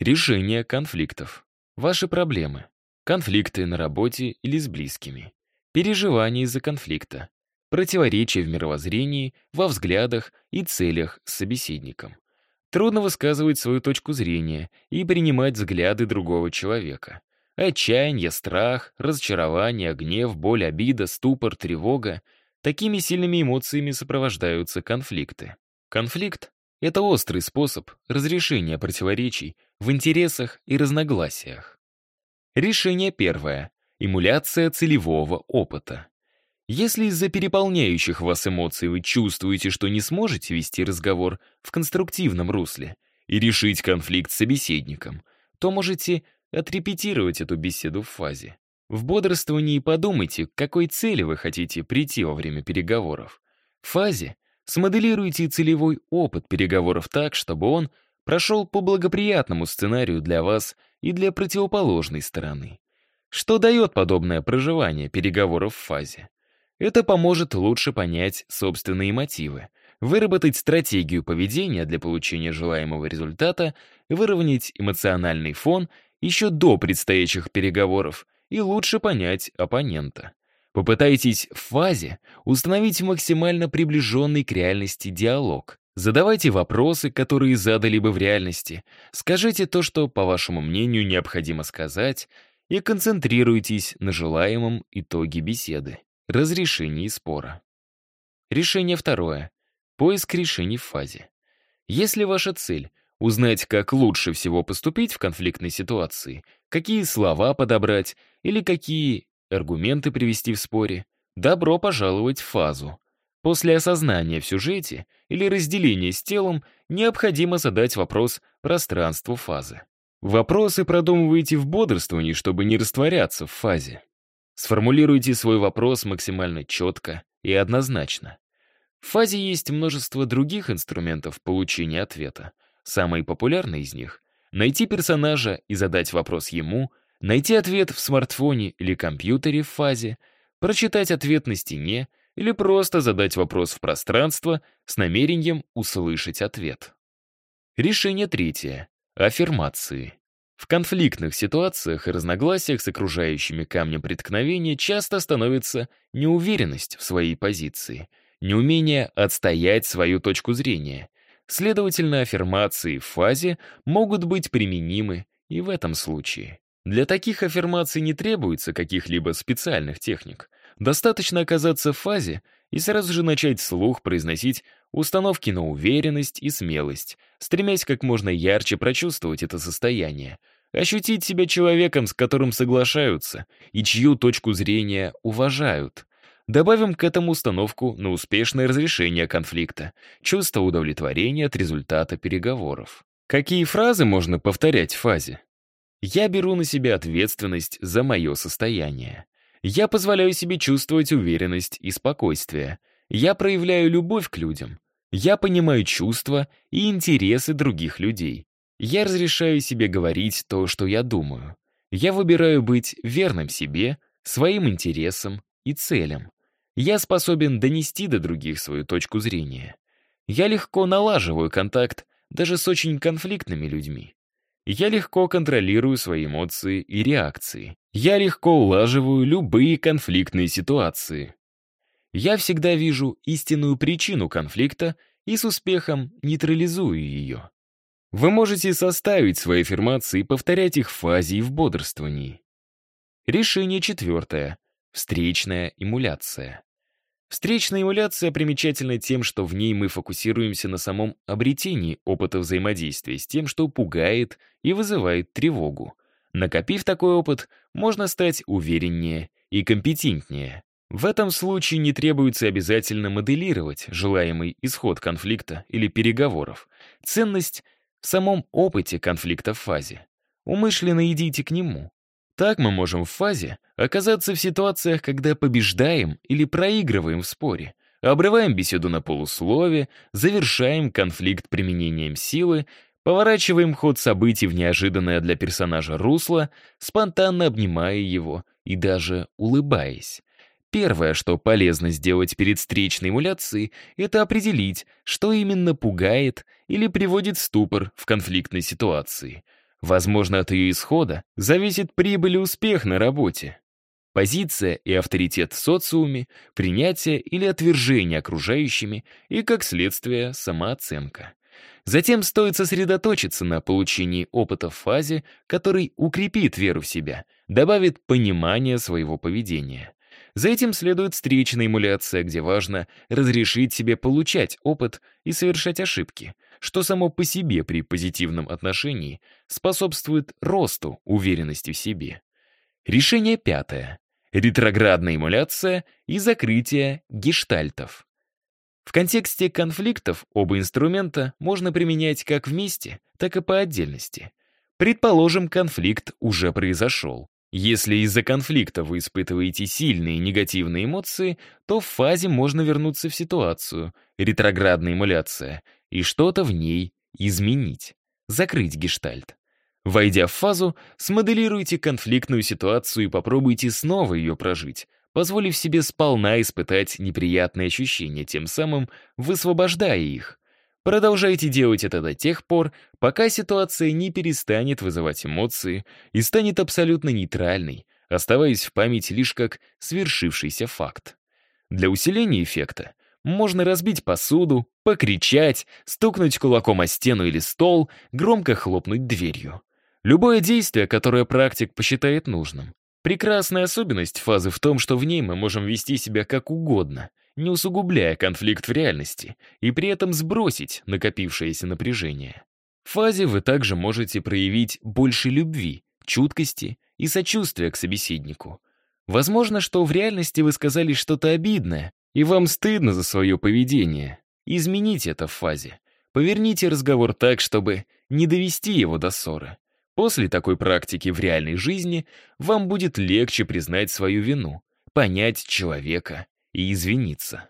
Решение конфликтов. Ваши проблемы. Конфликты на работе или с близкими. Переживания из-за конфликта. Противоречия в мировоззрении, во взглядах и целях с собеседником. Трудно высказывать свою точку зрения и принимать взгляды другого человека. Отчаяние, страх, разочарование, гнев, боль, обида, ступор, тревога — такими сильными эмоциями сопровождаются конфликты. Конфликт — это острый способ разрешения противоречий в интересах и разногласиях. Решение первое. Эмуляция целевого опыта. Если из-за переполняющих вас эмоций вы чувствуете, что не сможете вести разговор в конструктивном русле и решить конфликт с собеседником, то можете отрепетировать эту беседу в фазе. В бодрствовании подумайте, к какой цели вы хотите прийти во время переговоров. В фазе смоделируйте целевой опыт переговоров так, чтобы он прошел по благоприятному сценарию для вас и для противоположной стороны. Что дает подобное проживание переговоров в фазе? Это поможет лучше понять собственные мотивы, выработать стратегию поведения для получения желаемого результата, выровнять эмоциональный фон еще до предстоящих переговоров и лучше понять оппонента. Попытайтесь в фазе установить максимально приближенный к реальности диалог. Задавайте вопросы, которые задали бы в реальности. Скажите то, что, по вашему мнению, необходимо сказать, и концентрируйтесь на желаемом итоге беседы. Разрешении спора. Решение второе. Поиск решений в фазе. Если ваша цель — узнать, как лучше всего поступить в конфликтной ситуации, какие слова подобрать или какие аргументы привести в споре, добро пожаловать в фазу. После осознания в сюжете или разделения с телом необходимо задать вопрос пространству фазы. Вопросы продумывайте в бодрствовании, чтобы не растворяться в фазе. Сформулируйте свой вопрос максимально четко и однозначно. В фазе есть множество других инструментов получения ответа. Самый популярный из них — найти персонажа и задать вопрос ему, найти ответ в смартфоне или компьютере в фазе, прочитать ответ на стене или просто задать вопрос в пространство с намерением услышать ответ. Решение третье. Аффирмации. В конфликтных ситуациях и разногласиях с окружающими камнем преткновения часто становится неуверенность в своей позиции, неумение отстоять свою точку зрения. Следовательно, аффирмации в фазе могут быть применимы и в этом случае. Для таких аффирмаций не требуется каких-либо специальных техник. Достаточно оказаться в фазе и сразу же начать вслух произносить установки на уверенность и смелость, стремясь как можно ярче прочувствовать это состояние, ощутить себя человеком, с которым соглашаются и чью точку зрения уважают. Добавим к этому установку на успешное разрешение конфликта, чувство удовлетворения от результата переговоров. Какие фразы можно повторять в фазе? Я беру на себя ответственность за мое состояние. Я позволяю себе чувствовать уверенность и спокойствие. Я проявляю любовь к людям. Я понимаю чувства и интересы других людей. Я разрешаю себе говорить то, что я думаю. Я выбираю быть верным себе, своим интересам и целям. Я способен донести до других свою точку зрения. Я легко налаживаю контакт даже с очень конфликтными людьми. Я легко контролирую свои эмоции и реакции. Я легко улаживаю любые конфликтные ситуации. Я всегда вижу истинную причину конфликта и с успехом нейтрализую ее. Вы можете составить свои аффирмации и повторять их в фазе и в бодрствовании. Решение четвертое. Встречная эмуляция. Встречная эмуляция примечательна тем, что в ней мы фокусируемся на самом обретении опыта взаимодействия с тем, что пугает и вызывает тревогу. Накопив такой опыт, можно стать увереннее и компетентнее. В этом случае не требуется обязательно моделировать желаемый исход конфликта или переговоров. Ценность в самом опыте конфликта в фазе. Умышленно идите к нему. Так мы можем в фазе оказаться в ситуациях, когда побеждаем или проигрываем в споре, обрываем беседу на полуслове, завершаем конфликт применением силы, поворачиваем ход событий в неожиданное для персонажа русло, спонтанно обнимая его и даже улыбаясь. Первое, что полезно сделать перед встречной эмуляцией, это определить, что именно пугает или приводит в ступор в конфликтной ситуации. Возможно, от ее исхода зависит прибыль и успех на работе. Позиция и авторитет в социуме, принятие или отвержение окружающими и, как следствие, самооценка. Затем стоит сосредоточиться на получении опыта в фазе, который укрепит веру в себя, добавит понимание своего поведения. За этим следует встречная эмуляция, где важно разрешить себе получать опыт и совершать ошибки, что само по себе при позитивном отношении способствует росту уверенности в себе. Решение пятое ретроградная эмуляция и закрытие гештальтов. В контексте конфликтов оба инструмента можно применять как вместе, так и по отдельности. Предположим, конфликт уже произошел. Если из-за конфликта вы испытываете сильные негативные эмоции, то в фазе можно вернуться в ситуацию, ретроградная эмуляция, и что-то в ней изменить, закрыть гештальт. Войдя в фазу, смоделируйте конфликтную ситуацию и попробуйте снова ее прожить, позволив себе сполна испытать неприятные ощущения, тем самым высвобождая их. Продолжайте делать это до тех пор, пока ситуация не перестанет вызывать эмоции и станет абсолютно нейтральной, оставаясь в памяти лишь как свершившийся факт. Для усиления эффекта можно разбить посуду, покричать, стукнуть кулаком о стену или стол, громко хлопнуть дверью. Любое действие, которое практик посчитает нужным. Прекрасная особенность фазы в том, что в ней мы можем вести себя как угодно, не усугубляя конфликт в реальности, и при этом сбросить накопившееся напряжение. В фазе вы также можете проявить больше любви, чуткости и сочувствия к собеседнику. Возможно, что в реальности вы сказали что-то обидное, и вам стыдно за свое поведение. Измените это в фазе. Поверните разговор так, чтобы не довести его до ссоры. После такой практики в реальной жизни вам будет легче признать свою вину, понять человека и извиниться.